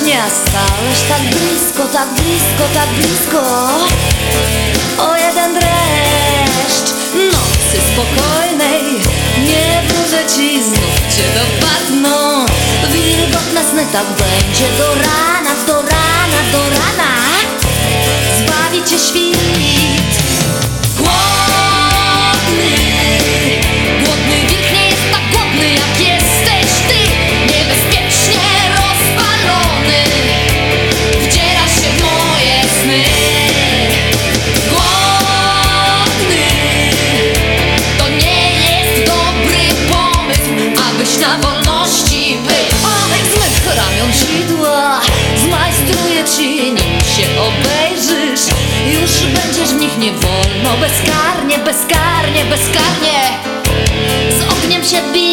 dnia stałeś tak blisko, tak blisko, tak blisko. O jeden dreszcz nocy spokojnej. Nie wróżę ci znów cię dopadną. Wilgotne sny tak będzie do rana, do rana, do rana na wolności był Owych złych ramion sidła Zmajstruję ci nim się obejrzysz. Już będziesz w nich nie wolno. Bezkarnie, bezkarnie, bezkarnie. Z ogniem się bić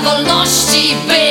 wolności być.